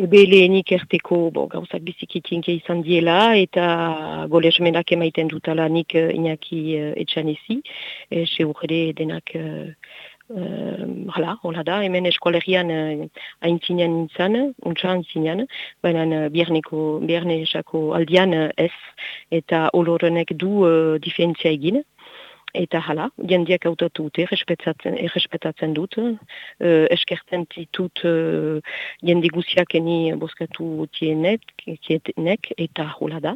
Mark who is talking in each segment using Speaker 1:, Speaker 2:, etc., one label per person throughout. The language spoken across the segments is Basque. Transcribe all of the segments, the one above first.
Speaker 1: Ebe lehenik erteko bo, gauzak bizikitinke izan diela eta golesmenak emaiten dutala nik uh, inaki uh, etxanezi. E, ere denak, uh, uh, hala, hola da, hemen eskualerian uh, haintzinean nintzen, untxan zinean, baina uh, bierne esako aldian uh, ez, eta olorenek du uh, difentzia egin. Eta hala, jendiak autatu dute, errespetatzen dut, uh, eskertzen ditut uh, jendi guziak eni boskatu tienek, eta hula da.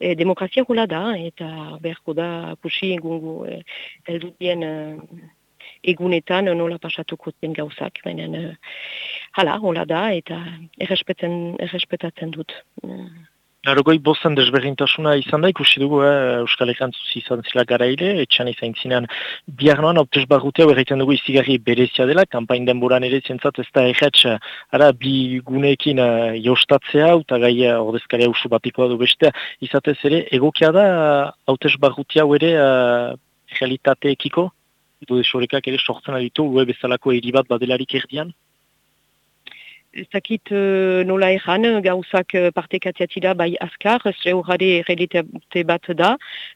Speaker 1: E, demokrazia hula da, eta beharko da pusi egungu e, eldutien uh, egunetan nola pasatuko zen gauzak, baina uh, hala, hula da, eta errespetatzen dut.
Speaker 2: Narogoi bostan desberdintasuna izan da, ikusi dugu, eh, Euskal Ekantzuz izan zila garaile, etxan izan zinean bihar noan, optez barrutea erreiten dugu izigarri berezia dela, kampain denboran ere zentzat ez da erretz, ara, bi guneekin uh, jostatzea, eta gai uh, ordezkaria usu batikoa du bestea, izatez ere, egokia da, hautez barrutea ere uh, realitateekiko, edo desorekak ere sortzen aditu, ue bezalako eribat badelarik erdian?
Speaker 1: Zakit uh, nola erran, gauzak uh, partekatiatila bai azkar, ze horre realitate bat da,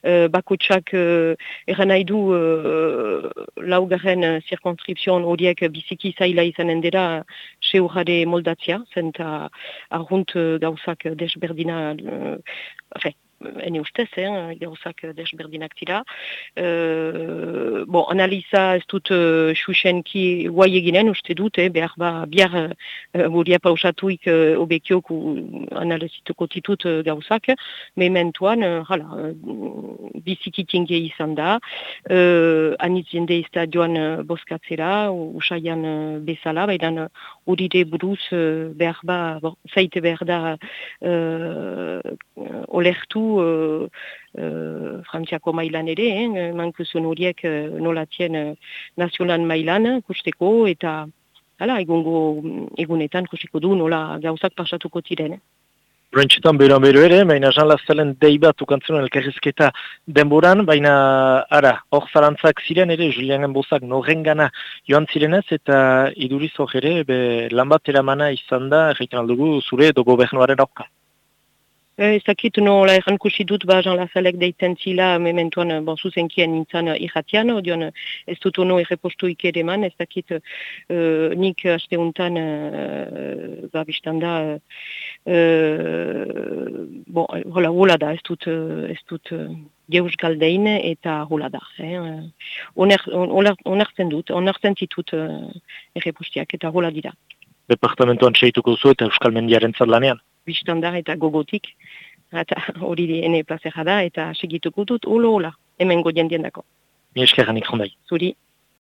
Speaker 1: uh, bakotsak uh, erran nahi du uh, laugarren zirkonskripzion horiek biziki zaila izanen dira, ze horre moldatzia, zenta arrunt uh, gauzak desberdina, uh, ene ustez, eh, gauzak desberdinak tira. Uh, bon, analiza ez dut uh, xuxenki guai eginen, uste dut, eh, behar ba, bihar uh, buria pausatuik uh, obekiok analizituko titut uh, gauzak, mementuan, uh, hala, uh, bizikitinge izan da, uh, anitz jende estadioan uh, boskatzera, usaian uh, bezala, baina uride buruz uh, behar ba, bon, zaite behar da uh, olertu uh, uh, frantziako mailan ere, eh, mankuzun horiek uh, nolatien uh, nazionan mailan kusteko eta hala, egungo egunetan kusteko du nola gauzak pasatuko ziren. Eh.
Speaker 2: Brentxetan bero bero ere, baina Jean Lazelen dei bat ukantzuna elkarrizketa denboran, baina ara, hor zarantzak ziren ere, Julianen bozak norrengana joan zirenez, eta iduriz hor ere, lan bat eramana izan da, egiten aldugu, zure edo gobernuaren aurka.
Speaker 1: Eh, ez dakit nola erran dut ba Jean Lazalek deiten zila mementuan eh, bon, zuzenkien nintzen uh, irratian, odion ez dut ono errepostu ikereman, ez dakit uh, nik asteuntan uh, ba biztanda uh, bon, hola, hola da, ez dut, ez dut uh, geus galdein eta hola da. Eh? Onertzen dut, onertzen zitut uh, errepostiak eta hola dira.
Speaker 2: Departamentoan seituko zu eta Euskal Mendiaren lanean?
Speaker 1: Biztandar eta gogotik, eta hori ene plazera da, eta segituko dut, ulo, hola, hemen godien diendako.
Speaker 2: Mi jondai.
Speaker 1: Zuri.